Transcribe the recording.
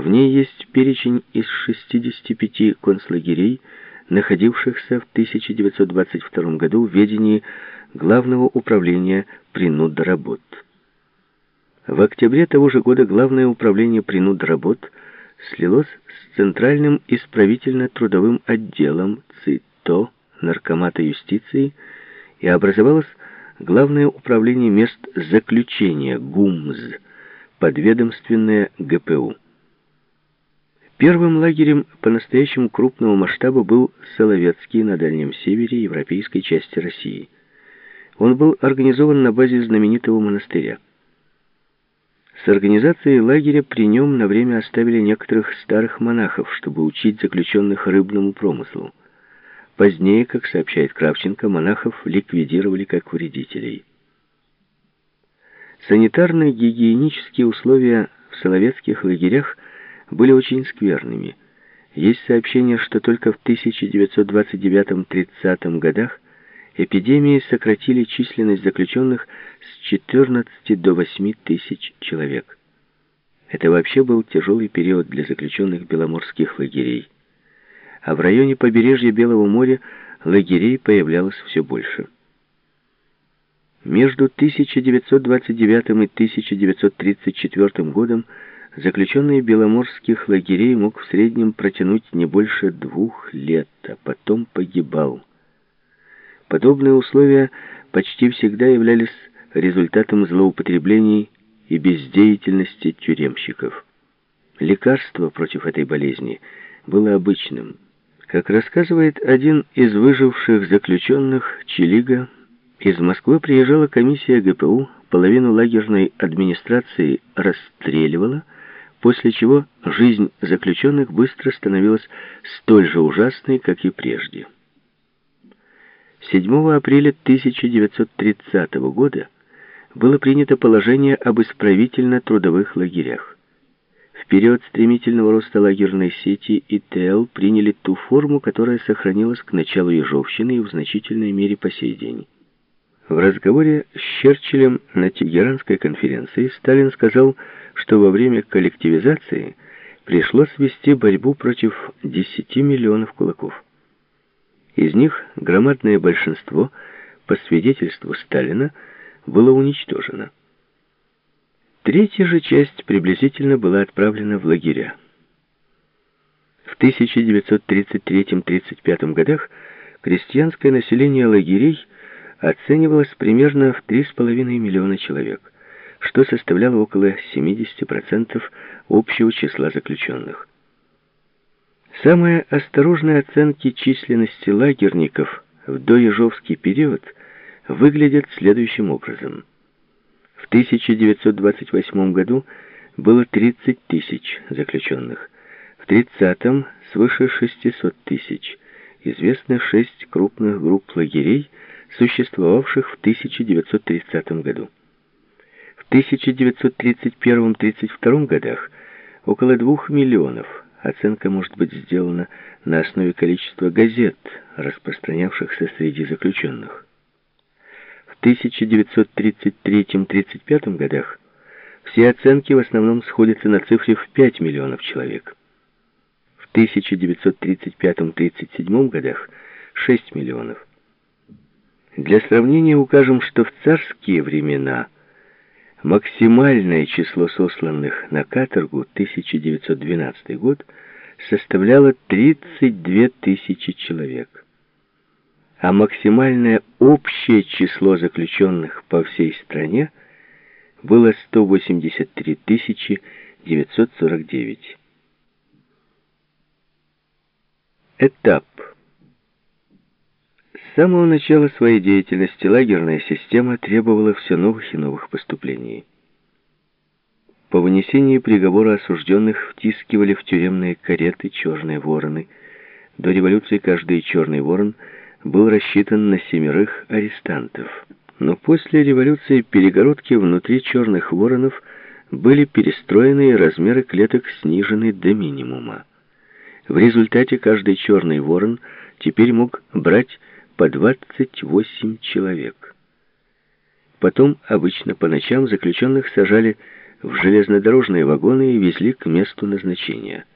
В ней есть перечень из 65 концлагерей, находившихся в 1922 году в ведении Главного управления принудоработ. В октябре того же года Главное управление принудоработ слилось с Центральным исправительно-трудовым отделом ЦИТО Наркомата юстиции и образовалось Главное управление мест заключения ГУМЗ, подведомственное ГПУ. Первым лагерем по-настоящему крупного масштаба был Соловецкий на Дальнем Севере европейской части России. Он был организован на базе знаменитого монастыря. С организацией лагеря при нем на время оставили некоторых старых монахов, чтобы учить заключенных рыбному промыслу. Позднее, как сообщает Кравченко, монахов ликвидировали как вредителей. Санитарные гигиенические условия в соловецких лагерях были очень скверными. Есть сообщение, что только в 1929-30 годах эпидемии сократили численность заключенных с 14 до 8 тысяч человек. Это вообще был тяжелый период для заключенных беломорских лагерей. А в районе побережья Белого моря лагерей появлялось все больше. Между 1929 и 1934 годом заключенный беломорских лагерей мог в среднем протянуть не больше двух лет, а потом погибал. Подобные условия почти всегда являлись результатом злоупотреблений и бездеятельности тюремщиков. Лекарство против этой болезни было обычным. Как рассказывает один из выживших заключенных Чилига, из Москвы приезжала комиссия ГПУ, половину лагерной администрации расстреливала, после чего жизнь заключенных быстро становилась столь же ужасной, как и прежде. 7 апреля 1930 года было принято положение об исправительно-трудовых лагерях. В период стремительного роста лагерной сети ИТЛ приняли ту форму, которая сохранилась к началу Ежовщины и в значительной мере по сей день. В разговоре с Черчиллем на Тегеранской конференции Сталин сказал, что во время коллективизации пришлось вести борьбу против 10 миллионов кулаков. Из них громадное большинство, по свидетельству Сталина, было уничтожено. Третья же часть приблизительно была отправлена в лагеря. В 1933-35 годах крестьянское население лагерей оценивалось примерно в 3,5 миллиона человек, что составляло около 70% общего числа заключенных. Самые осторожные оценки численности лагерников в доежовский период выглядят следующим образом. В 1928 году было 30 тысяч заключенных, в 30-м свыше 600 тысяч. Известно шесть крупных групп лагерей, существовавших в 1930 году. В 1931-32 годах около 2 миллионов Оценка может быть сделана на основе количества газет, распространявшихся среди заключенных. В 1933-35 годах все оценки в основном сходятся на цифре в 5 миллионов человек. В 1935-37 годах 6 миллионов. Для сравнения укажем, что в царские времена – Максимальное число сосланных на каторгу 1912 год составляло 32 тысячи человек, а максимальное общее число заключенных по всей стране было 183 949. Этап самого начала своей деятельности лагерная система требовала все новых и новых поступлений. По вынесении приговора осужденных втискивали в тюремные кареты черные вороны. До революции каждый черный ворон был рассчитан на семерых арестантов. Но после революции перегородки внутри черных воронов были перестроены и размеры клеток снижены до минимума. В результате каждый черный ворон теперь мог брать по 28 человек. Потом, обычно по ночам, заключенных сажали в железнодорожные вагоны и везли к месту назначения.